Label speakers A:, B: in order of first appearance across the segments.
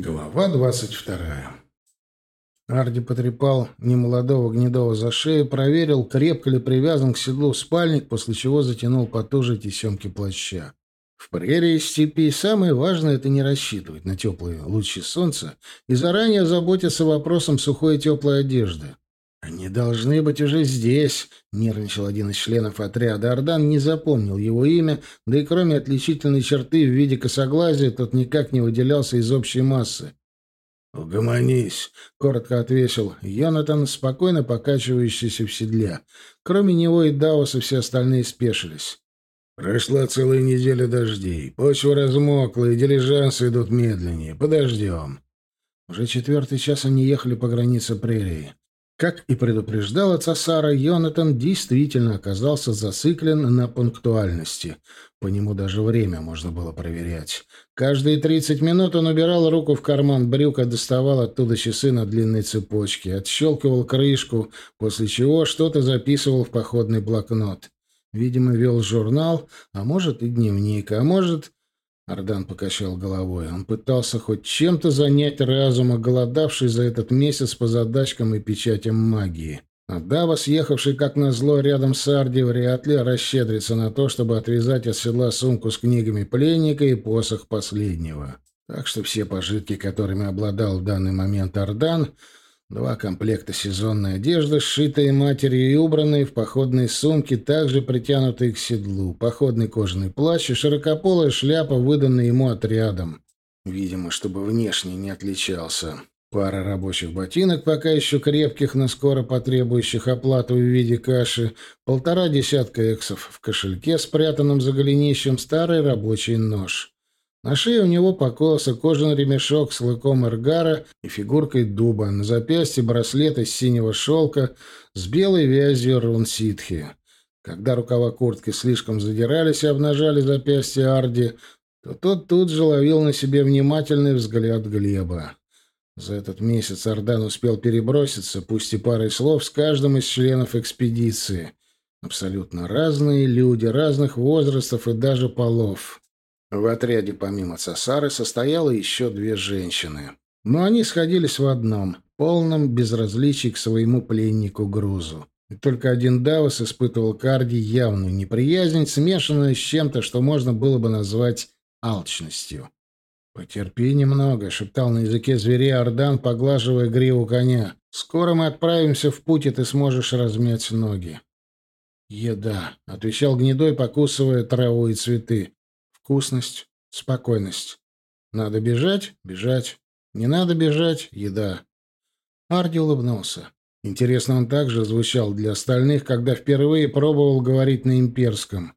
A: Глава двадцать вторая. Арди потрепал немолодого гнедого за шею, проверил, крепко ли привязан к седлу спальник, после чего затянул потуже тесемки плаща. В прерии степи самое важное — это не рассчитывать на теплые лучи солнца и заранее заботиться вопросом сухой и теплой одежды. «Они должны быть уже здесь», — нервничал один из членов отряда. Ардан не запомнил его имя, да и кроме отличительной черты в виде косоглазия, тот никак не выделялся из общей массы. «Угомонись», — коротко ответил Йонатан, спокойно покачивающийся в седле. Кроме него и Давоса все остальные спешились. «Прошла целая неделя дождей. Почва размокла, и дилижансы идут медленнее. Подождем». Уже четвертый час они ехали по границе прерии. Как и предупреждала Цасара, Йонатан действительно оказался зациклен на пунктуальности. По нему даже время можно было проверять. Каждые тридцать минут он убирал руку в карман брюка, доставал оттуда часы на длинной цепочке, отщелкивал крышку, после чего что-то записывал в походный блокнот. Видимо, вел журнал, а может и дневник, а может Ардан покачал головой. Он пытался хоть чем-то занять разум, оголодавший за этот месяц по задачкам и печатям магии. А Давос, ехавший как назло рядом с Арди, вряд ли расщедрится на то, чтобы отвязать от седла сумку с книгами пленника и посох последнего. Так что все пожитки, которыми обладал в данный момент Ардан, Два комплекта сезонной одежды, сшитые матерью и убранные в походные сумки, также притянутые к седлу, походный кожаный плащ и широкополая шляпа, выданная ему отрядом. Видимо, чтобы внешне не отличался. Пара рабочих ботинок, пока еще крепких, но скоро потребующих оплату в виде каши, полтора десятка эксов в кошельке, спрятанном за голенищем, старый рабочий нож. На шее у него покоился кожаный ремешок с лыком эргара и фигуркой дуба, на запястье браслет из синего шелка с белой вязью рунситхи. Когда рукава куртки слишком задирались и обнажали запястье Арди, то тот тут же ловил на себе внимательный взгляд Глеба. За этот месяц Ардан успел переброситься, пусть и парой слов, с каждым из членов экспедиции. Абсолютно разные люди, разных возрастов и даже полов. В отряде помимо Цесары состояло еще две женщины. Но они сходились в одном — полном безразличии к своему пленнику грузу. И только один Давос испытывал Карди явную неприязнь, смешанную с чем-то, что можно было бы назвать алчностью. «Потерпи немного», — шептал на языке зверей Ордан, поглаживая гриву коня. «Скоро мы отправимся в путь, и ты сможешь размять ноги». «Еда», — отвечал гнедой, покусывая траву и цветы. Вкусность, спокойность. Надо бежать — бежать. Не надо бежать — еда. Арди улыбнулся. Интересно, он также звучал для остальных, когда впервые пробовал говорить на имперском.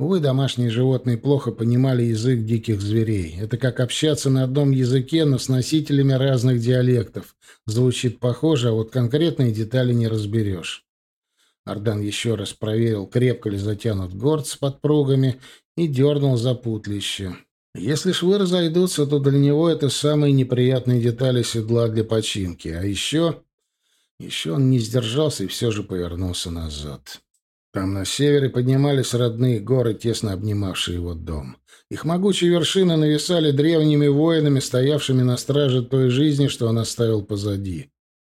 A: Увы, домашние животные плохо понимали язык диких зверей. Это как общаться на одном языке, но с носителями разных диалектов. Звучит похоже, а вот конкретные детали не разберешь. Ардан еще раз проверил, крепко ли затянут горд с подпругами, и дернул за путлище. Если швы разойдутся, то для него это самые неприятные детали седла для починки. А еще... Еще он не сдержался и все же повернулся назад. Там на севере поднимались родные горы, тесно обнимавшие его дом. Их могучие вершины нависали древними воинами, стоявшими на страже той жизни, что он оставил позади.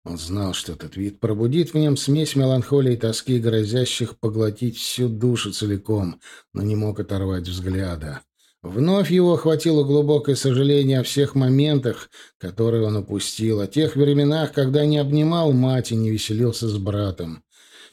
A: Он знал, что этот вид пробудит в нем смесь меланхолии и тоски, грозящих поглотить всю душу целиком, но не мог оторвать взгляда. Вновь его охватило глубокое сожаление о всех моментах, которые он упустил, о тех временах, когда не обнимал мать и не веселился с братом.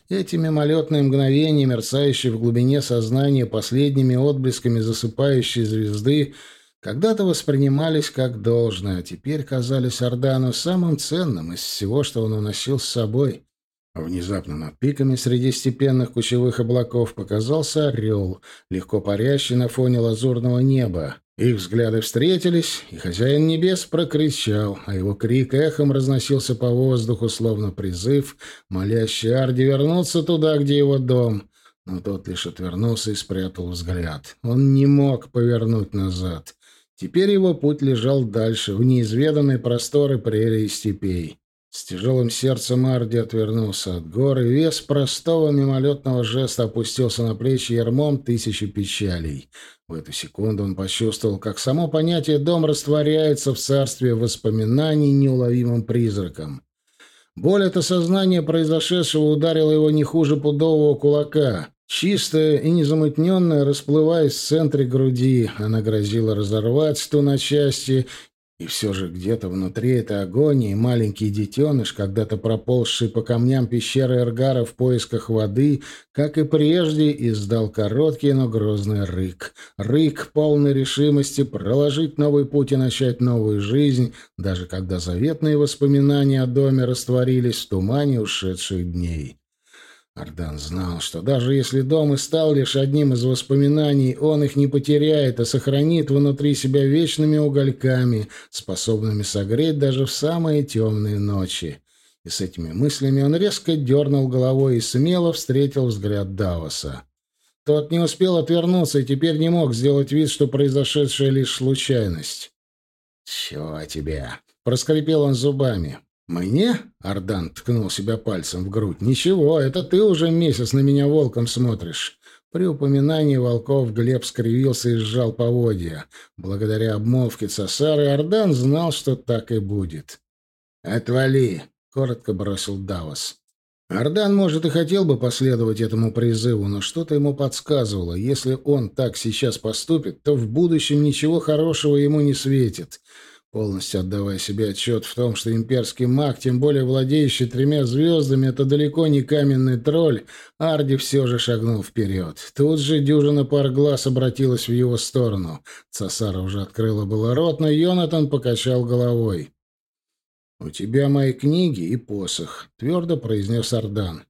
A: Эти мимолетные мгновения, мерцающие в глубине сознания последними отблесками засыпающей звезды, когда-то воспринимались как должное, а теперь казались Ордану самым ценным из всего, что он уносил с собой. Внезапно над пиками среди степенных кучевых облаков показался орел, легко парящий на фоне лазурного неба. Их взгляды встретились, и хозяин небес прокричал, а его крик эхом разносился по воздуху, словно призыв, молящий Арди вернуться туда, где его дом. Но тот лишь отвернулся и спрятал взгляд. Он не мог повернуть назад. Теперь его путь лежал дальше, в неизведанные просторы прерий и степей. С тяжелым сердцем Арди отвернулся от горы, вес простого мимолетного жеста опустился на плечи ермом тысячи печалей. В эту секунду он почувствовал, как само понятие «дом» растворяется в царстве воспоминаний неуловимым призраком. Боль от осознания произошедшего ударила его не хуже пудового кулака. Чистая и незамутненная, расплываясь в центре груди, она грозила разорвать ту на части и все же где-то внутри этой агонии маленький детеныш, когда-то проползший по камням пещеры Эргара в поисках воды, как и прежде, издал короткий, но грозный рык. Рык полной решимости проложить новый путь и начать новую жизнь, даже когда заветные воспоминания о доме растворились в тумане ушедших дней. Ардан знал, что даже если дом и стал лишь одним из воспоминаний, он их не потеряет, а сохранит внутри себя вечными угольками, способными согреть даже в самые темные ночи. И с этими мыслями он резко дернул головой и смело встретил взгляд Давоса. Тот не успел отвернуться и теперь не мог сделать вид, что произошедшее лишь случайность. «Чего тебе?» — проскрипел он зубами. «Мне?» — Ардан ткнул себя пальцем в грудь. «Ничего, это ты уже месяц на меня волком смотришь». При упоминании волков Глеб скривился и сжал поводья. Благодаря обмолвке Цесары Ардан знал, что так и будет. «Отвали!» — коротко бросил Давос. Ардан, может, и хотел бы последовать этому призыву, но что-то ему подсказывало. Если он так сейчас поступит, то в будущем ничего хорошего ему не светит. Полностью отдавая себе отчет в том, что имперский маг, тем более владеющий тремя звездами, это далеко не каменный тролль, Арди все же шагнул вперед. Тут же дюжина пар глаз обратилась в его сторону. Цасара уже открыла было рот, но Йонатан покачал головой. «У тебя мои книги и посох», — твердо произнес Ардан.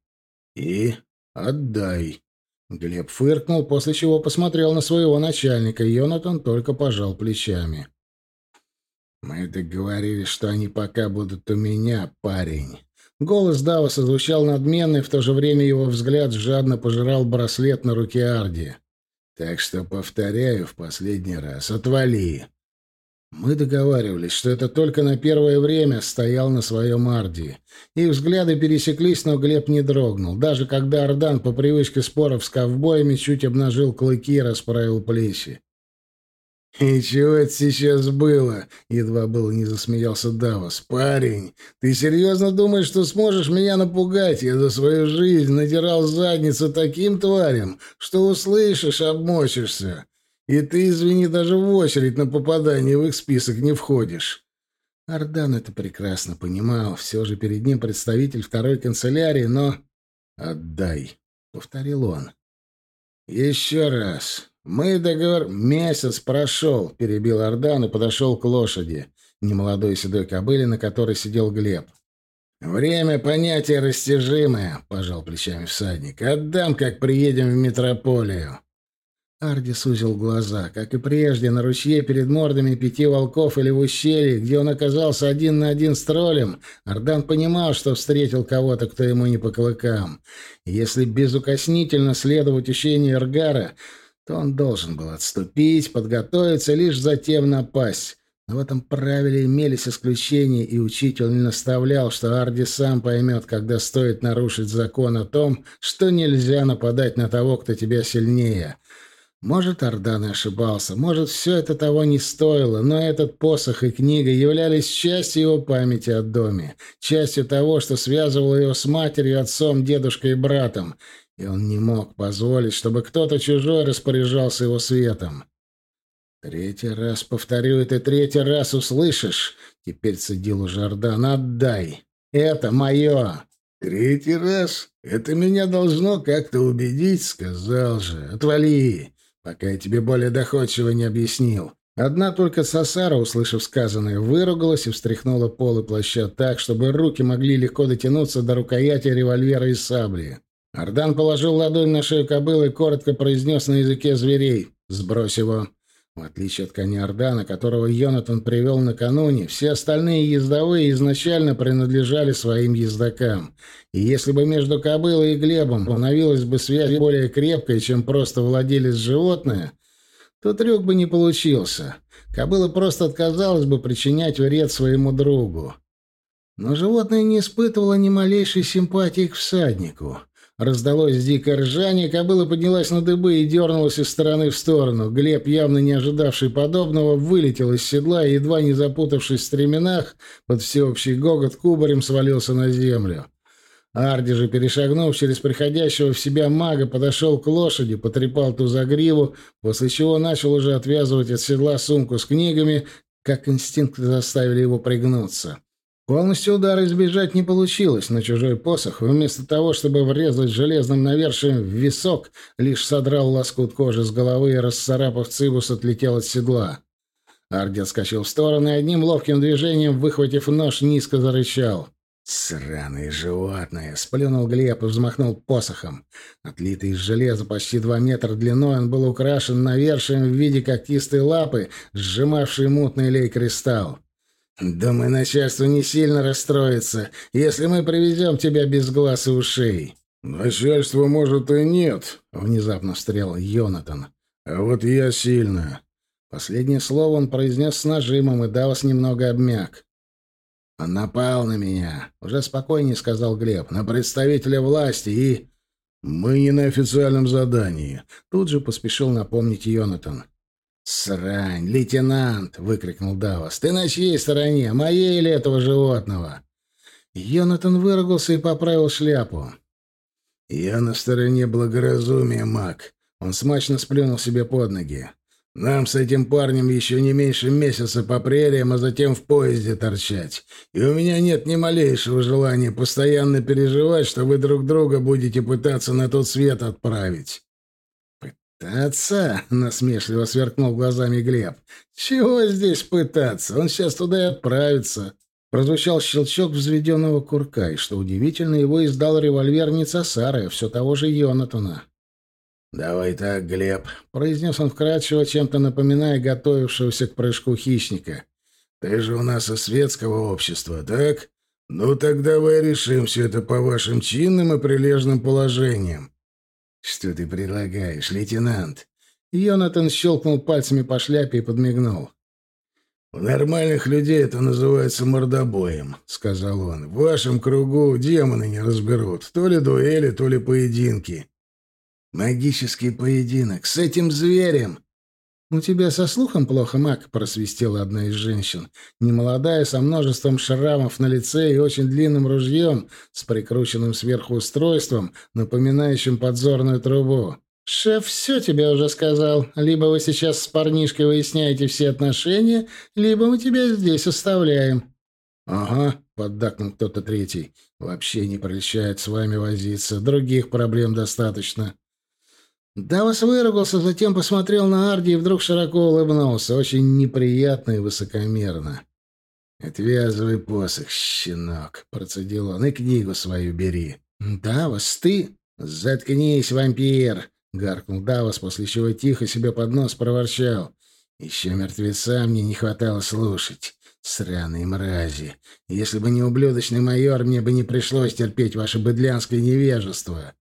A: «И отдай». Глеб фыркнул, после чего посмотрел на своего начальника. Йонатан только пожал плечами. «Мы договорились, что они пока будут у меня, парень». Голос Давоса звучал надменно, и в то же время его взгляд жадно пожирал браслет на руке Арди. «Так что, повторяю в последний раз, отвали!» Мы договаривались, что это только на первое время стоял на своем Арди. Их взгляды пересеклись, но Глеб не дрогнул. Даже когда Ардан по привычке споров с ковбоями чуть обнажил клыки и расправил плечи. «И чего это сейчас было?» — едва было не засмеялся Давос. «Парень, ты серьезно думаешь, что сможешь меня напугать? Я за свою жизнь надирал задницу таким тварям, что услышишь, обмочишься. И ты, извини, даже в очередь на попадание в их список не входишь». Ардан это прекрасно понимал. Все же перед ним представитель второй канцелярии, но... «Отдай», — повторил он. «Еще раз. «Мы договор...» «Месяц прошел», — перебил Ордан и подошел к лошади, немолодой седой кобыле, на которой сидел Глеб. «Время понятие растяжимое», — пожал плечами всадник. «Отдам, как приедем в метрополию». Арди сузил глаза. Как и прежде, на ручье перед мордами пяти волков или в ущелье, где он оказался один на один с троллем, Ардан понимал, что встретил кого-то, кто ему не по клыкам. если безукоснительно следовать учению Эргара, то он должен был отступить, подготовиться, лишь затем напасть. Но в этом правиле имелись исключения, и учитель наставлял, что Арди сам поймет, когда стоит нарушить закон о том, что нельзя нападать на того, кто тебя сильнее. Может, Ардан и ошибался, может, все это того не стоило, но этот посох и книга являлись частью его памяти о доме, частью того, что связывало его с матерью, отцом, дедушкой и братом, и он не мог позволить, чтобы кто-то чужой распоряжался его светом. «Третий раз повторю, ты третий раз услышишь!» Теперь цедил уже Ордан. «Отдай! Это мое!» «Третий раз? Это меня должно как-то убедить?» «Сказал же! Отвали! Пока я тебе более доходчиво не объяснил!» Одна только Сасара, услышав сказанное, выругалась и встряхнула полы плаща так, чтобы руки могли легко дотянуться до рукояти револьвера и сабли. Ардан положил ладонь на шею кобылы и коротко произнес на языке зверей «Сбрось его». В отличие от коня Ордана, которого Йонатан привел накануне, все остальные ездовые изначально принадлежали своим ездокам. И если бы между кобылой и Глебом установилась бы связь более крепкая, чем просто владелец животное, то трюк бы не получился. Кобыла просто отказалась бы причинять вред своему другу. Но животное не испытывало ни малейшей симпатии к всаднику. Раздалось дикое ржание, кобыла поднялась на дыбы и дернулась из стороны в сторону. Глеб, явно не ожидавший подобного, вылетел из седла и, едва не запутавшись в стременах, под всеобщий гогот кубарем свалился на землю. Арди же, перешагнув через приходящего в себя мага, подошел к лошади, потрепал ту за гриву, после чего начал уже отвязывать от седла сумку с книгами, как инстинкты заставили его пригнуться. Полностью удара избежать не получилось, но чужой посох, вместо того, чтобы врезать железным навершием в висок, лишь содрал лоскут кожи с головы и, расцарапав цибус, отлетел от седла. Арди отскочил в сторону и одним ловким движением, выхватив нож, низко зарычал. «Сраные животные!» — сплюнул Глеб и взмахнул посохом. Отлитый из железа почти два метра длиной, он был украшен навершием в виде когтистой лапы, сжимавшей мутный лей-кристалл. «Думаю, начальство не сильно расстроится, если мы привезем тебя без глаз и ушей».
B: «Начальство, может, и нет», — внезапно встрял Йонатан. «А вот я сильно».
A: Последнее слово он произнес с нажимом, и Давос немного обмяк. «Он напал на меня», — уже спокойнее сказал Глеб, — «на представителя власти и...»
B: «Мы не на официальном задании», —
A: тут же поспешил напомнить Йонатан. «Срань, лейтенант!» — выкрикнул Давос. «Ты на чьей стороне? Моей или этого животного?» Йонатан выругался и поправил шляпу.
B: «Я на стороне благоразумия, маг». Он смачно сплюнул себе под ноги. «Нам с этим парнем еще не меньше месяца по прериям, а затем в поезде торчать. И у меня нет ни малейшего желания постоянно переживать, что вы друг друга будете пытаться на тот свет отправить.
A: «Пытаться?» — насмешливо сверкнул глазами Глеб. «Чего здесь пытаться? Он сейчас туда и отправится». Прозвучал щелчок взведенного курка, и, что удивительно, его издал револьвер не Цесары, а все того же Йонатана.
B: «Давай так, Глеб», —
A: произнес он вкратчиво, чем-то напоминая готовившегося к прыжку хищника.
B: «Ты же у нас из светского общества, так? Ну так давай решим все это по вашим чинным и прилежным положениям.
A: «Что ты предлагаешь, лейтенант?» Йонатан щелкнул пальцами по шляпе и подмигнул.
B: «У нормальных людей это называется мордобоем», — сказал он. «В вашем кругу демоны не разберут. То ли дуэли, то ли поединки».
A: «Магический поединок с этим зверем!» «У тебя со слухом плохо, маг», — просвистела одна из женщин. Немолодая, со множеством шрамов на лице и очень длинным ружьем, с прикрученным сверху устройством, напоминающим подзорную трубу. «Шеф все тебе уже сказал. Либо вы сейчас с парнишкой выясняете все отношения, либо мы тебя здесь оставляем».
B: «Ага», — поддакнул кто-то третий. «Вообще не прельщает с вами возиться. Других проблем достаточно».
A: Давос выругался, затем посмотрел на Арди и вдруг широко улыбнулся, очень неприятно и высокомерно.
B: «Отвязывай посох, щенок», — процедил он, — «и книгу свою бери».
A: «Давос, ты...»
B: «Заткнись, вампир!» — гаркнул Давос, после чего тихо себе под нос проворчал. «Еще мертвеца мне не хватало слушать. Сраные мрази! Если бы не ублюдочный майор, мне бы не пришлось терпеть ваше быдлянское невежество».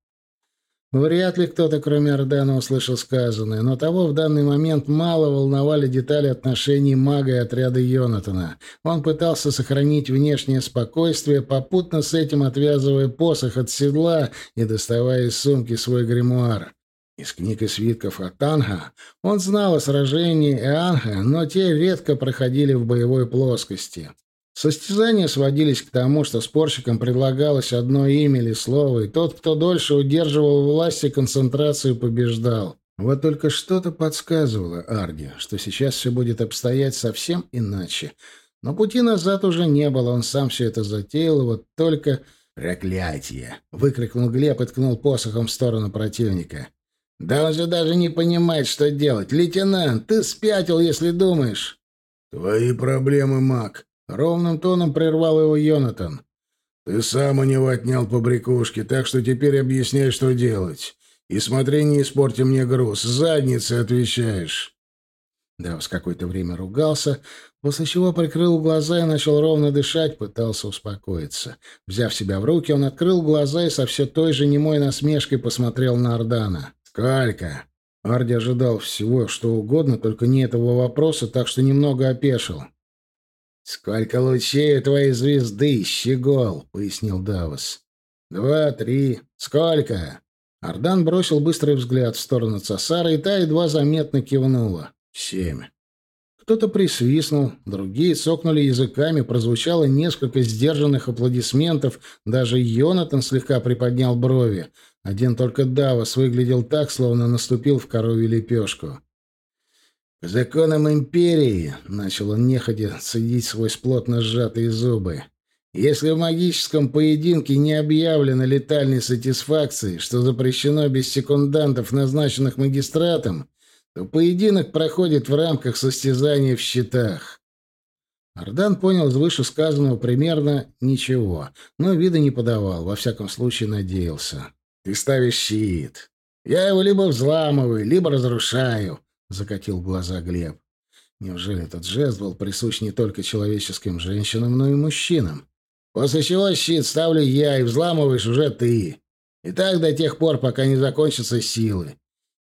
A: Вряд ли кто-то, кроме Ордана, услышал сказанное, но того в данный момент мало волновали детали отношений мага и отряда Йонатана. Он пытался сохранить внешнее спокойствие, попутно с этим отвязывая посох от седла и доставая из сумки свой гримуар. Из книг и свитков от Анха он знал о сражении Эанха, но те редко проходили в боевой плоскости. Состязания сводились к тому, что спорщикам предлагалось одно имя или слово, и тот, кто дольше удерживал власть и концентрацию, побеждал. Вот только что-то подсказывало Арди, что сейчас все будет обстоять совсем иначе. Но пути назад уже не было, он сам все это затеял, вот только... «Проклятие!» — выкрикнул Глеб и ткнул посохом в сторону противника. «Да он же даже не понимает, что делать! Лейтенант, ты спятил, если думаешь!»
B: «Твои проблемы, маг!»
A: Ровным тоном прервал его Йонатан.
B: «Ты сам у него отнял побрякушки, так что теперь объясняй, что делать. И смотри, не испорти мне груз. Задницей отвечаешь».
A: Давс какое-то время ругался, после чего прикрыл глаза и начал ровно дышать, пытался успокоиться. Взяв себя в руки, он открыл глаза и со все той же немой насмешкой посмотрел на Ордана. «Сколько?» Арди ожидал всего, что угодно, только не этого вопроса, так что немного опешил.
B: «Сколько лучей твоей звезды, щегол!» — пояснил Давос. «Два, три. Сколько?»
A: Ардан бросил быстрый взгляд в сторону Цасара, и та едва заметно кивнула. «Семь». Кто-то присвистнул, другие цокнули языками, прозвучало несколько сдержанных аплодисментов, даже Йонатан слегка приподнял брови. Один только Давос выглядел так, словно наступил в коровью лепешку.
B: «По законам империи», — начал он неходя цедить сквозь плотно сжатые зубы, «если в магическом поединке не объявлено летальной сатисфакции, что запрещено без секундантов, назначенных магистратом, то поединок проходит в рамках состязания в щитах.
A: Ардан понял из вышесказанного примерно ничего, но вида не подавал, во всяком случае надеялся.
B: «Ты ставишь щит. Я его либо взламываю, либо разрушаю», — закатил глаза Глеб.
A: Неужели этот жест был присущ не только человеческим женщинам, но и мужчинам?
B: «После чего щит ставлю я, и взламываешь уже ты. И так до тех пор, пока не закончатся силы.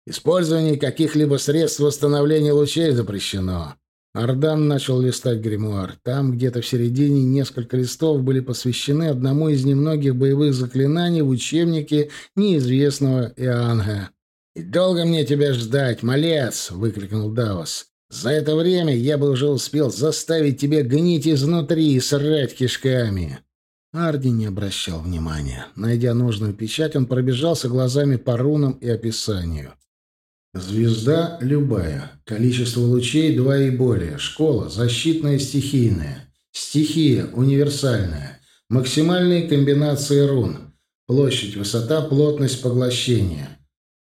B: Использование каких-либо средств восстановления лучей запрещено.
A: Ардан начал листать гримуар. Там, где-то в середине, несколько листов были посвящены одному из немногих боевых заклинаний в учебнике неизвестного Ианга.
B: «И долго мне тебя ждать, малец!» — выкрикнул Давос. «За это время я бы уже успел заставить тебя гнить изнутри и срать кишками!»
A: Арди не обращал внимания. Найдя нужную печать, он пробежался глазами по рунам и описанию. Звезда любая. Количество лучей два и более. Школа защитная стихийная. Стихия универсальная. Максимальные комбинации рун. Площадь, высота, плотность поглощения.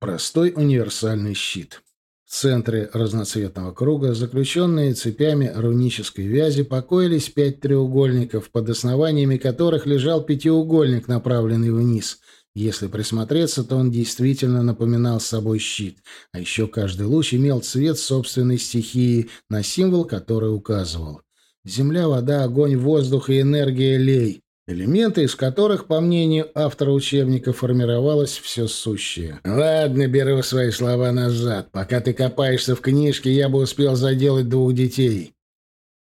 A: Простой универсальный щит. В центре разноцветного круга, заключенные цепями рунической вязи, покоились пять треугольников, под основаниями которых лежал пятиугольник, направленный вниз — если присмотреться, то он действительно напоминал собой щит, а еще каждый луч имел цвет собственной стихии, на символ который указывал. Земля, вода, огонь, воздух и энергия лей, элементы из которых, по мнению автора учебника, формировалось все сущее.
B: «Ладно, беру свои слова назад. Пока ты копаешься в книжке, я бы успел заделать двух детей».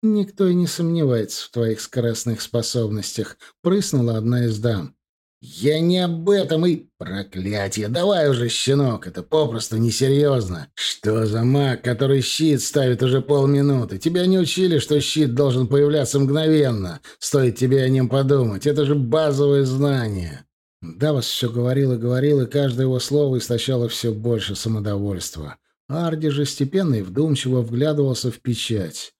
A: «Никто и не сомневается в твоих скоростных способностях», — прыснула одна из дам.
B: «Я не об этом и... Проклятие! Давай уже, щенок, это попросту несерьезно. Что за маг, который щит ставит уже полминуты? Тебя не учили, что щит должен появляться мгновенно. Стоит тебе о нем подумать. Это же базовое знание».
A: Давос все говорил и говорил, и каждое его слово истощало все больше самодовольства. Арди же степенно и вдумчиво вглядывался в печать.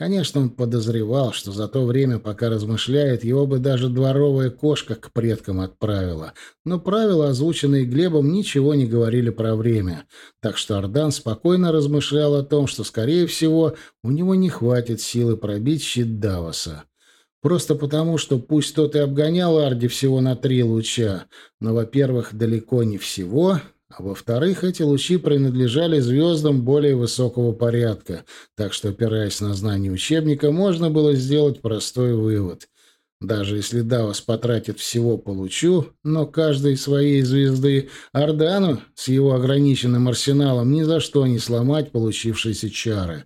A: Конечно, он подозревал, что за то время, пока размышляет, его бы даже дворовая кошка к предкам отправила. Но правила, озвученные Глебом, ничего не говорили про время. Так что Ардан спокойно размышлял о том, что, скорее всего, у него не хватит силы пробить щит Давоса. Просто потому, что пусть тот и обгонял Арди всего на три луча, но, во-первых, далеко не всего, а во-вторых, эти лучи принадлежали звездам более высокого порядка, так что, опираясь на знания учебника, можно было сделать простой вывод. Даже если Давос потратит всего по лучу, но каждой своей звезды, Ордану с его ограниченным арсеналом ни за что не сломать получившиеся чары.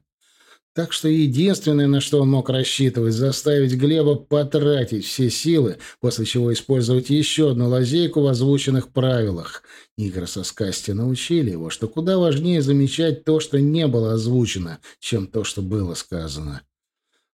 A: Так что единственное, на что он мог рассчитывать, заставить Глеба потратить все силы, после чего использовать еще одну лазейку в озвученных правилах. Игры со Скасти научили его, что куда важнее замечать то, что не было озвучено, чем то, что было сказано.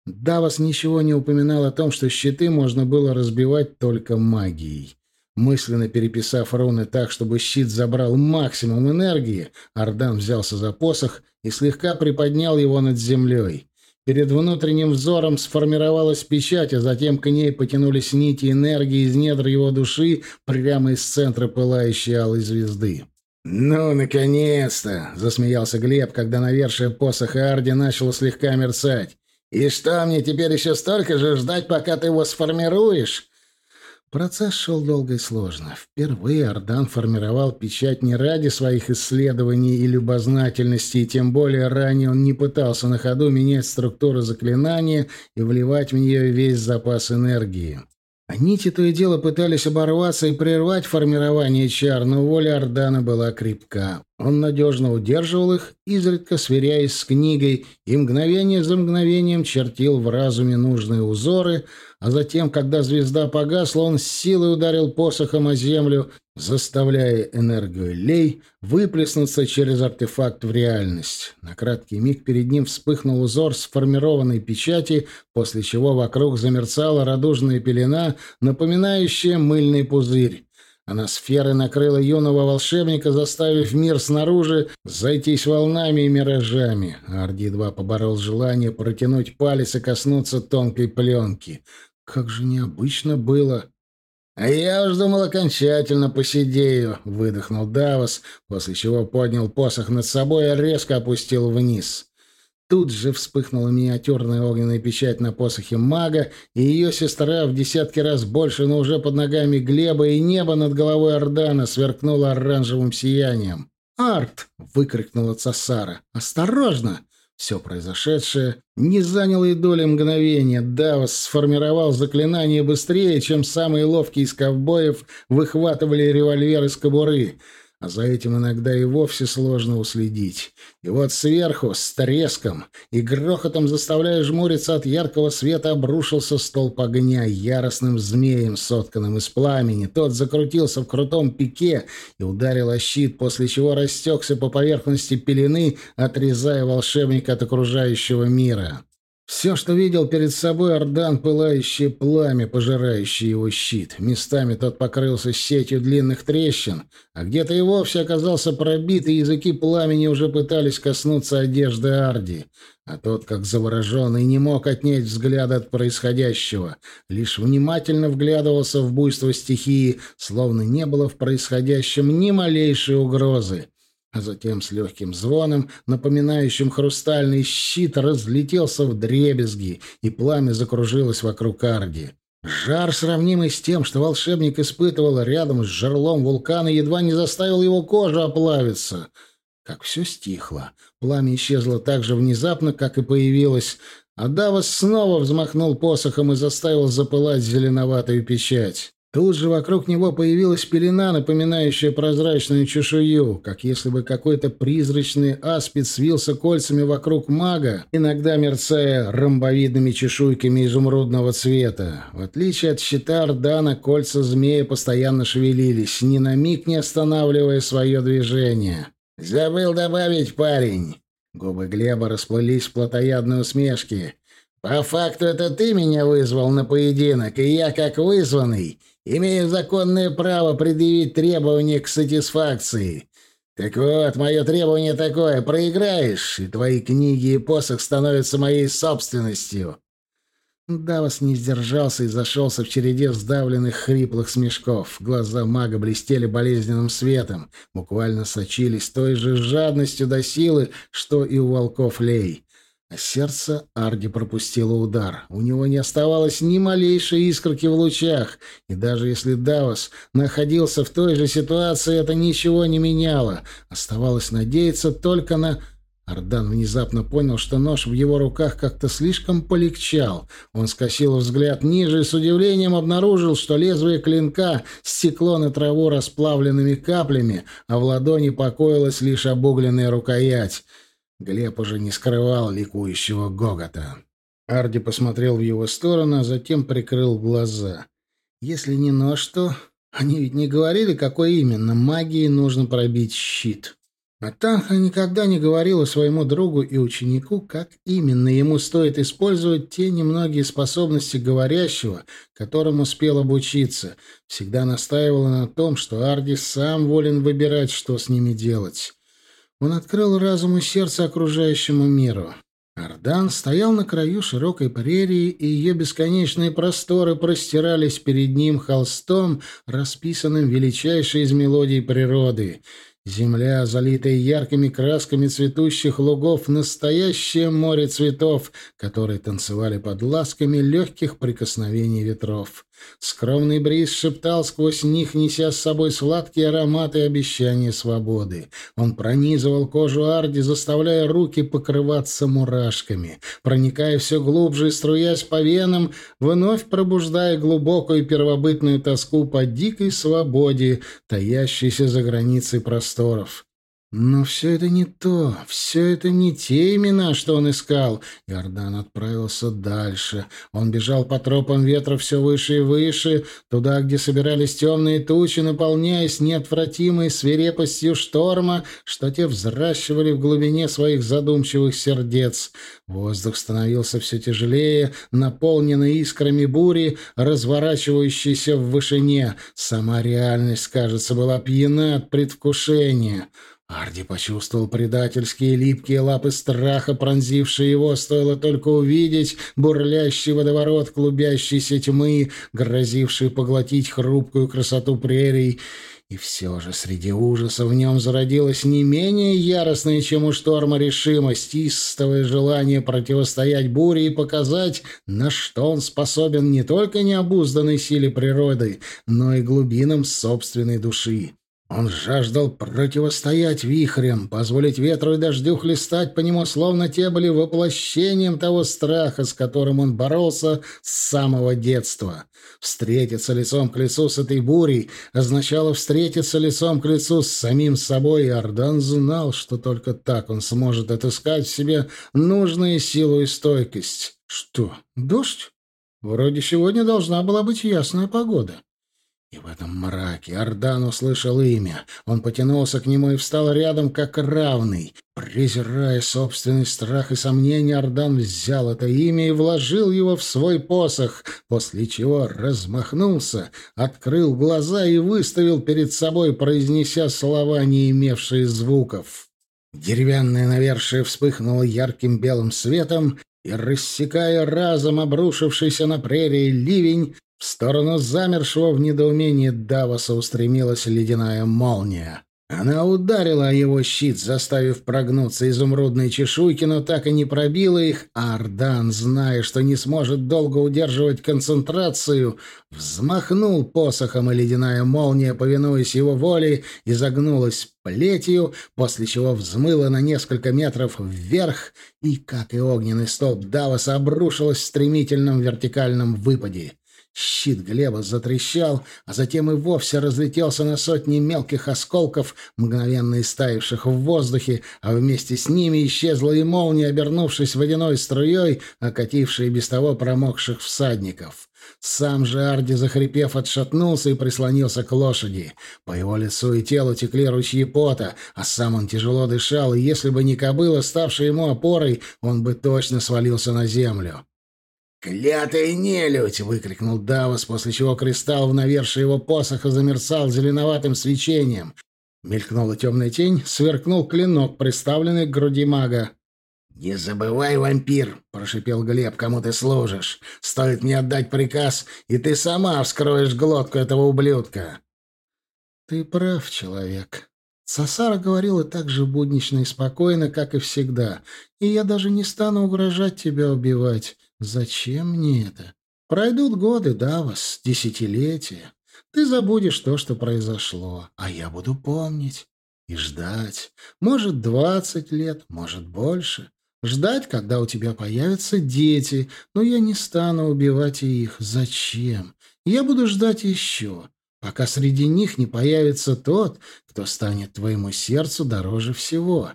A: Давос ничего не упоминал о том, что щиты можно было разбивать только магией. Мысленно переписав руны так, чтобы щит забрал максимум энергии, Ардан взялся за посох и слегка приподнял его над землей. Перед внутренним взором сформировалась печать, а затем к ней потянулись нити энергии из недр его души прямо из центра пылающей алой звезды.
B: «Ну, наконец-то!» — засмеялся Глеб, когда навершие посоха Арди начало слегка мерцать. «И что, мне теперь еще столько же ждать, пока ты его сформируешь?»
A: Процесс шел долго и сложно. Впервые Ардан формировал печать не ради своих исследований и любознательности, и тем более ранее он не пытался на ходу менять структуру заклинания и вливать в нее весь запас энергии. А нити то и дело пытались оборваться и прервать формирование чар, но воля Ордана была крепка. Он надежно удерживал их, изредка сверяясь с книгой, и мгновение за мгновением чертил в разуме нужные узоры, а затем, когда звезда погасла, он с силой ударил посохом о землю, заставляя энергию лей выплеснуться через артефакт в реальность. На краткий миг перед ним вспыхнул узор сформированной печати, после чего вокруг замерцала радужная пелена, напоминающая мыльный пузырь. Она сферой накрыла юного волшебника, заставив мир снаружи зайтись волнами и миражами. Арди едва поборол желание протянуть палец и коснуться тонкой пленки. Как же необычно было! «А я уж думал, окончательно посидею», — выдохнул Давос, после чего поднял посох над собой и резко опустил вниз. Тут же вспыхнула миниатюрная огненная печать на посохе мага, и ее сестра в десятки раз больше, но уже под ногами Глеба, и небо над головой Ордана сверкнуло оранжевым сиянием. «Арт!» — выкрикнула Цасара. «Осторожно!» Все произошедшее не заняло и доли мгновения. Давос сформировал заклинание быстрее, чем самые ловкие из ковбоев выхватывали револьвер из кобуры — а за этим иногда и вовсе сложно уследить. И вот сверху, с треском и грохотом, заставляя жмуриться от яркого света, обрушился столб огня яростным змеем, сотканным из пламени. Тот закрутился в крутом пике и ударил о щит, после чего растекся по поверхности пелены, отрезая волшебника от окружающего мира. Все, что видел перед собой Ордан, пылающее пламя, пожирающее его щит. Местами тот покрылся сетью длинных трещин, а где-то и вовсе оказался пробит, и языки пламени уже пытались коснуться одежды Арди. А тот, как завороженный, не мог отнять взгляд от происходящего, лишь внимательно вглядывался в буйство стихии, словно не было в происходящем ни малейшей угрозы а затем с легким звоном, напоминающим хрустальный щит, разлетелся в дребезги, и пламя закружилось вокруг Арги. Жар, сравнимый с тем, что волшебник испытывал рядом с жерлом вулкана, едва не заставил его кожу оплавиться. Как все стихло. Пламя исчезло так же внезапно, как и появилось, а Давос снова взмахнул посохом и заставил запылать зеленоватую печать. Тут же вокруг него появилась пелена, напоминающая прозрачную чешую, как если бы какой-то призрачный аспид свился кольцами вокруг мага, иногда мерцая ромбовидными чешуйками изумрудного цвета. В отличие от щита Ордана, кольца змея постоянно шевелились, ни на миг не останавливая свое движение. «Забыл добавить, парень!» Губы Глеба расплылись в плотоядной усмешке. «По факту это ты меня вызвал на поединок, и я, как вызванный, имею законное право предъявить требования к сатисфакции. Так вот, мое требование такое. Проиграешь, и твои книги и посох становятся моей собственностью. Давос не сдержался и зашелся в череде сдавленных хриплых смешков. Глаза мага блестели болезненным светом, буквально сочились той же жадностью до силы, что и у волков лей. Сердце Арди пропустило удар. У него не оставалось ни малейшей искорки в лучах, и даже если Давос находился в той же ситуации, это ничего не меняло. Оставалось надеяться только на... Ардан внезапно понял, что нож в его руках как-то слишком полегчал. Он скосил взгляд ниже и с удивлением обнаружил, что лезвие клинка стекло на траву расплавленными каплями, а в ладони покоилась лишь обугленная рукоять — Глеб уже не скрывал ликующего гогота. Арди посмотрел в его сторону, а затем прикрыл глаза. Если не нож, то... Они ведь не говорили, какой именно магией нужно пробить щит. А никогда не говорила своему другу и ученику, как именно ему стоит использовать те немногие способности говорящего, которым успел обучиться. Всегда настаивала на том, что Арди сам волен выбирать, что с ними делать. Он открыл разум и сердце окружающему миру. Ардан стоял на краю широкой прерии, и ее бесконечные просторы простирались перед ним холстом, расписанным величайшей из мелодий природы — Земля, залитая яркими красками цветущих лугов, настоящее море цветов, которые танцевали под ласками легких прикосновений ветров. Скромный бриз шептал сквозь них, неся с собой сладкие ароматы и обещания свободы. Он пронизывал кожу Арди, заставляя руки покрываться мурашками, проникая все глубже и струясь по венам, вновь пробуждая глубокую первобытную тоску по дикой свободе, таящейся за границей просторов. Но все это не то, все это не те имена, что он искал. Иордан отправился дальше. Он бежал по тропам ветра все выше и выше, туда, где собирались темные тучи, наполняясь неотвратимой свирепостью шторма, что те взращивали в глубине своих задумчивых сердец. Воздух становился все тяжелее, наполненный искрами бури, разворачивающейся в вышине. Сама реальность, кажется, была пьяна от предвкушения. Арди почувствовал предательские липкие лапы страха, пронзившие его, стоило только увидеть бурлящий водоворот клубящейся тьмы, грозивший поглотить хрупкую красоту прерий. И все же среди ужаса в нем зародилась не менее яростная, чем у шторма решимость, истовое желание противостоять буре и показать, на что он способен не только необузданной силе природы, но и глубинам собственной души. Он жаждал противостоять вихрям, позволить ветру и дождю хлестать по нему, словно те были воплощением того страха, с которым он боролся с самого детства. Встретиться лицом к лицу с этой бурей означало встретиться лицом к лицу с самим собой, и Ардан знал, что только так он сможет отыскать в себе нужную силу и стойкость. Что, дождь? Вроде сегодня должна была быть ясная погода. И в этом мраке Ардан услышал имя. Он потянулся к нему и встал рядом, как равный. Презирая собственный страх и сомнения, Ардан взял это имя и вложил его в свой посох, после чего размахнулся, открыл глаза и выставил перед собой, произнеся слова, не имевшие звуков. Деревянное навершие вспыхнуло ярким белым светом, и, рассекая разом обрушившийся на прерии ливень, в сторону замершего в недоумении Давоса устремилась ледяная молния. Она ударила его щит, заставив прогнуться изумрудные чешуйки, но так и не пробила их, а Ардан, зная, что не сможет долго удерживать концентрацию, взмахнул посохом, и ледяная молния, повинуясь его воле, изогнулась плетью, после чего взмыла на несколько метров вверх и, как и огненный столб Давоса, обрушилась в стремительном вертикальном выпаде. Щит Глеба затрещал, а затем и вовсе разлетелся на сотни мелких осколков, мгновенно истаивших в воздухе, а вместе с ними исчезла и молния, обернувшись водяной струей, окатившей без того промокших всадников. Сам же Арди, захрипев, отшатнулся и прислонился к лошади. По его лицу и телу текли ручьи пота, а сам он тяжело дышал, и если бы не кобыла, ставшая ему опорой, он бы точно свалился на землю. «Клятая нелюдь!» — выкрикнул Давос, после чего кристалл в навершие его посоха замерцал зеленоватым свечением. Мелькнула темная тень, сверкнул клинок, приставленный к груди мага. «Не забывай, вампир!» — прошипел Глеб, — «кому ты служишь. Стоит мне отдать приказ, и ты сама вскроешь глотку этого ублюдка». «Ты прав, человек», Сасара говорила так же буднично и спокойно, как и всегда, и я даже не стану угрожать тебя убивать. Зачем мне это? Пройдут годы, Давос, десятилетия. Ты забудешь то, что произошло, а я буду помнить и ждать. Может, двадцать лет, может, больше. Ждать, когда у тебя появятся дети, но я не стану убивать их. Зачем? Я буду ждать еще, пока среди них не появится тот, кто станет твоему сердцу дороже всего.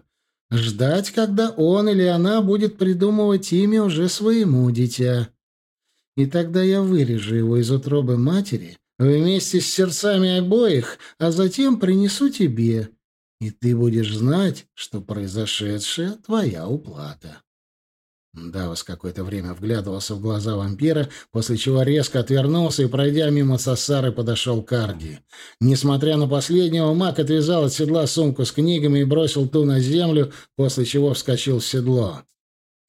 A: Ждать, когда он или она будет придумывать имя уже своему дитя. И тогда я вырежу его из утробы матери вместе с сердцами обоих, а затем принесу тебе, и ты будешь знать, что произошедшее — твоя уплата. Давос какое-то время вглядывался в глаза вампира, после чего резко отвернулся и, пройдя мимо Сассары, подошел к Арди. Несмотря на последнего, маг отвязал от седла сумку с книгами и бросил ту на землю, после чего вскочил в седло.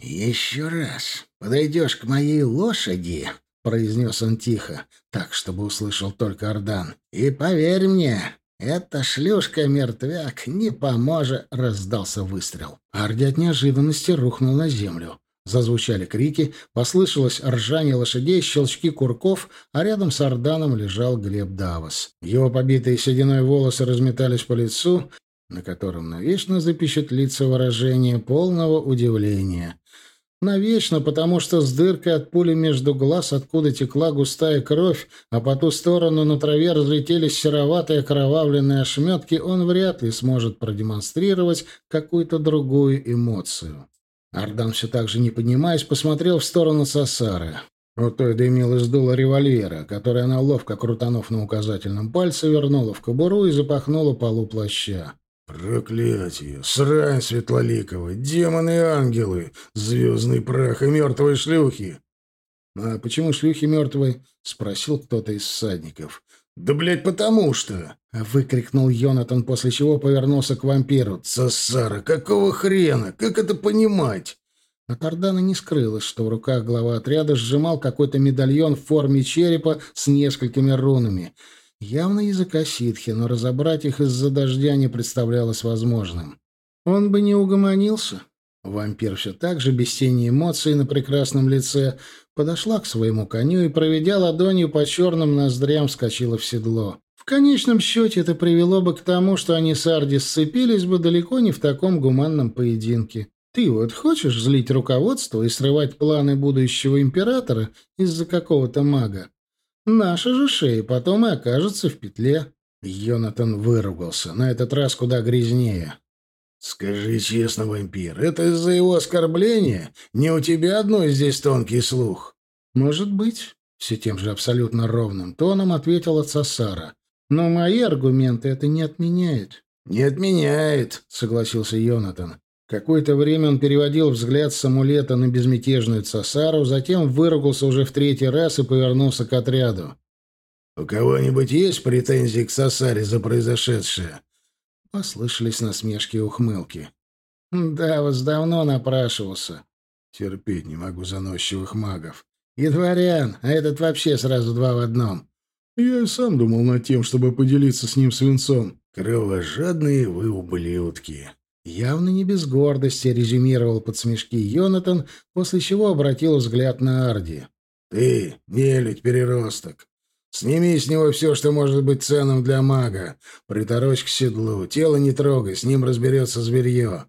A: «Еще раз подойдешь к моей лошади», — произнес он тихо, так, чтобы услышал только Ардан, — «и поверь мне, «Эта шлюшка-мертвяк не поможет!» — раздался выстрел. Арди от неожиданности рухнул на землю. Зазвучали крики, послышалось ржание лошадей, щелчки курков, а рядом с Орданом лежал Глеб Давос. Его побитые сединой волосы разметались по лицу, на котором навечно запечатлится выражение полного удивления. Навечно, потому что с дыркой от пули между глаз, откуда текла густая кровь, а по ту сторону на траве разлетелись сероватые окровавленные ошметки, он вряд ли сможет продемонстрировать какую-то другую эмоцию. Ардан все так же не поднимаясь, посмотрел в сторону Сасары. У той дымилась дуло револьвера, который она, ловко крутанув на указательном пальце, вернула в кобуру и запахнула полу плаща.
B: «Проклятие! Срань Светлоликова! Демоны и ангелы! Звездный прах и мертвые шлюхи!»
A: «А почему шлюхи мертвые?» — спросил кто-то из всадников.
B: «Да, блядь, потому что!»
A: — выкрикнул Йонатан, после чего повернулся к вампиру.
B: «Цесара, какого хрена? Как это понимать?»
A: От Ордана не скрылось, что в руках глава отряда сжимал какой-то медальон в форме черепа с несколькими рунами — Явно языка ситхи, но разобрать их из-за дождя не представлялось возможным. Он бы не угомонился. Вампир все так же, без тени эмоций на прекрасном лице, подошла к своему коню и, проведя ладонью по черным ноздрям, вскочила в седло. В конечном счете это привело бы к тому, что они с Арди сцепились бы далеко не в таком гуманном поединке. Ты вот хочешь злить руководство и срывать планы будущего императора из-за какого-то мага? Наши же шеи потом и окажутся в петле. Йонатан выругался, на этот раз куда грязнее.
B: «Скажи честно, вампир, это из-за его оскорбления? Не у тебя одной здесь тонкий слух?»
A: «Может быть», — все тем же абсолютно ровным тоном ответила Цасара. «Но мои аргументы это не отменяет».
B: «Не отменяет», — согласился Йонатан.
A: Какое-то время он переводил взгляд с амулета на безмятежную Цасару, затем выругался уже в третий раз и повернулся к отряду.
B: «У кого-нибудь есть претензии к Сасаре за произошедшее?»
A: Послышались насмешки и ухмылки. «Да, вас давно напрашивался.
B: Терпеть не могу заносчивых магов.
A: И дворян, а этот вообще сразу два в одном.
B: Я и сам думал над тем, чтобы поделиться с ним свинцом. Кровожадные вы ублюдки!»
A: Явно не без гордости резюмировал под смешки Йонатан, после чего обратил взгляд на Арди.
B: «Ты, нелюдь, переросток, сними с него все, что может быть ценным для мага. Приторочь к седлу, тело не трогай, с ним разберется зверье».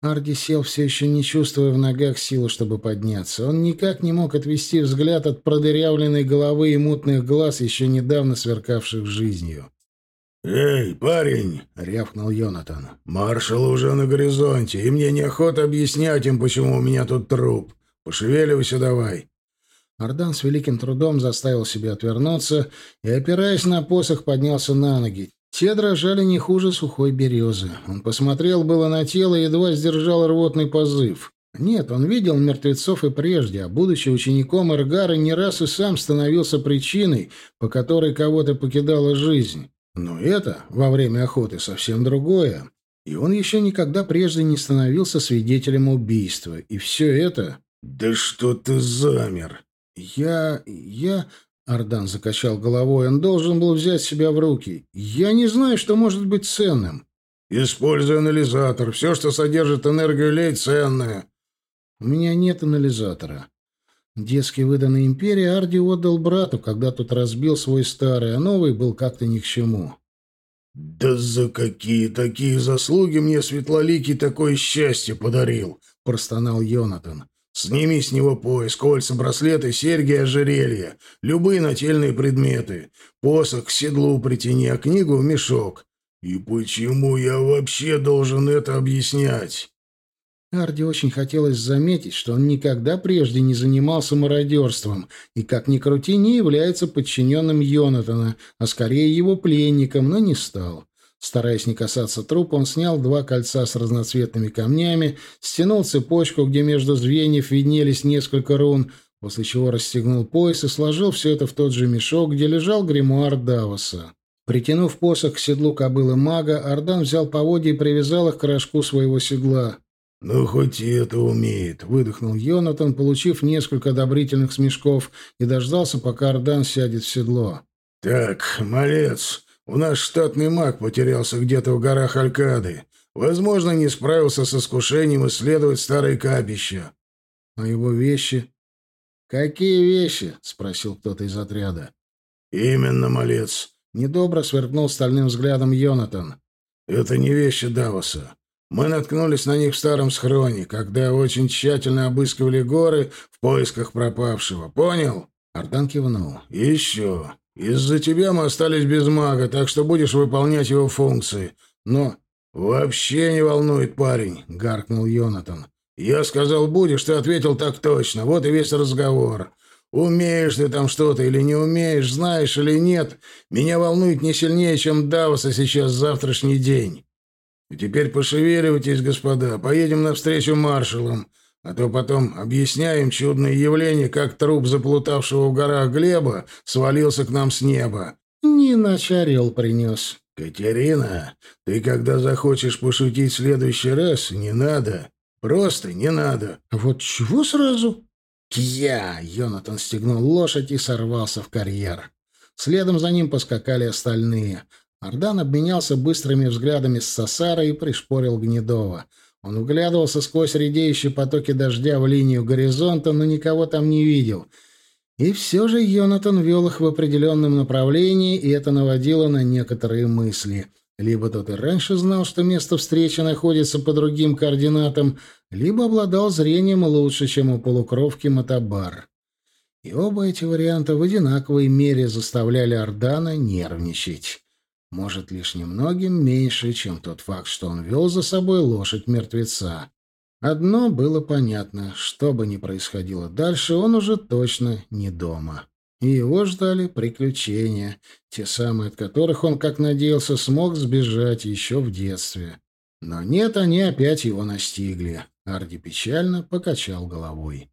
A: Арди сел, все еще не чувствуя в ногах силы, чтобы подняться. Он никак не мог отвести взгляд от продырявленной головы и мутных глаз, еще недавно сверкавших жизнью.
B: «Эй, парень!» — рявкнул Йонатан. «Маршал уже на горизонте, и мне неохота объяснять им, почему у меня тут труп. Пошевеливайся давай!»
A: Ардан с великим трудом заставил себя отвернуться и, опираясь на посох, поднялся на ноги. Те дрожали не хуже сухой березы. Он посмотрел было на тело и едва сдержал рвотный позыв. Нет, он видел мертвецов и прежде, а будучи учеником Эргара, не раз и сам становился причиной, по которой кого-то покидала жизнь. Но это во время охоты совсем другое. И он еще никогда прежде не становился свидетелем убийства. И все это...
B: «Да что ты замер?»
A: «Я... я...» Ардан закачал головой. Он должен был взять себя в руки. «Я не знаю, что может быть ценным».
B: «Используй анализатор. Все, что содержит энергию ценное».
A: «У меня нет анализатора. Детский выданный империи Арди отдал брату, когда тот разбил свой старый, а новый был как-то ни к чему.
B: «Да за какие такие заслуги мне Светлоликий такое счастье подарил!» — простонал Йонатан. «Сними с него пояс, кольца, браслеты, серьги, ожерелья, любые нательные предметы, посох к седлу притяни, а книгу в мешок. И почему я вообще должен это объяснять?»
A: Арди очень хотелось заметить, что он никогда прежде не занимался мародерством и, как ни крути, не является подчиненным Йонатана, а скорее его пленником, но не стал. Стараясь не касаться трупа, он снял два кольца с разноцветными камнями, стянул цепочку, где между звеньев виднелись несколько рун, после чего расстегнул пояс и сложил все это в тот же мешок, где лежал гримуар Давоса. Притянув посох к седлу кобылы мага, Ардан взял поводья и привязал их к рожку своего седла.
B: «Ну, хоть и это умеет», — выдохнул Йонатан, получив несколько одобрительных смешков, и дождался, пока Ардан сядет в седло. «Так, малец, у нас штатный маг потерялся где-то в горах Алькады. Возможно, не справился с искушением исследовать старые капища».
A: «А его вещи?» «Какие вещи?» — спросил кто-то из отряда.
B: «Именно, малец», —
A: недобро сверкнул стальным взглядом Йонатан.
B: «Это не вещи Давоса. Мы наткнулись на них в старом схроне, когда очень тщательно обыскивали горы в поисках пропавшего. Понял?» Ардан кивнул. «Еще. Из-за тебя мы остались без мага, так что будешь выполнять его функции. Но вообще не волнует парень», — гаркнул Йонатан. «Я сказал будешь, ты ответил так точно. Вот и весь разговор. Умеешь ты там что-то или не умеешь, знаешь или нет, меня волнует не сильнее, чем Давоса сейчас завтрашний день. И теперь пошевеливайтесь, господа, поедем навстречу маршалам, а то потом объясняем чудное явление, как труп заплутавшего в горах Глеба свалился к нам с неба.
A: Не иначе орел принес.
B: Катерина, ты когда захочешь пошутить в следующий раз, не надо. Просто не надо.
A: Вот чего сразу? «Я!» — Йонатан стегнул лошадь и сорвался в карьер. Следом за ним поскакали остальные. Ардан обменялся быстрыми взглядами с Сосарой и пришпорил Гнедова. Он вглядывался сквозь редеющие потоки дождя в линию горизонта, но никого там не видел. И все же Йонатан вел их в определенном направлении, и это наводило на некоторые мысли — либо тот и раньше знал, что место встречи находится по другим координатам, либо обладал зрением лучше, чем у полукровки Матабар. И оба эти варианта в одинаковой мере заставляли Ордана нервничать. Может, лишь немногим меньше, чем тот факт, что он вел за собой лошадь мертвеца. Одно было понятно, что бы ни происходило дальше, он уже точно не дома и его ждали приключения, те самые, от которых он, как надеялся, смог сбежать еще в детстве. Но нет, они опять его настигли. Арди печально покачал головой.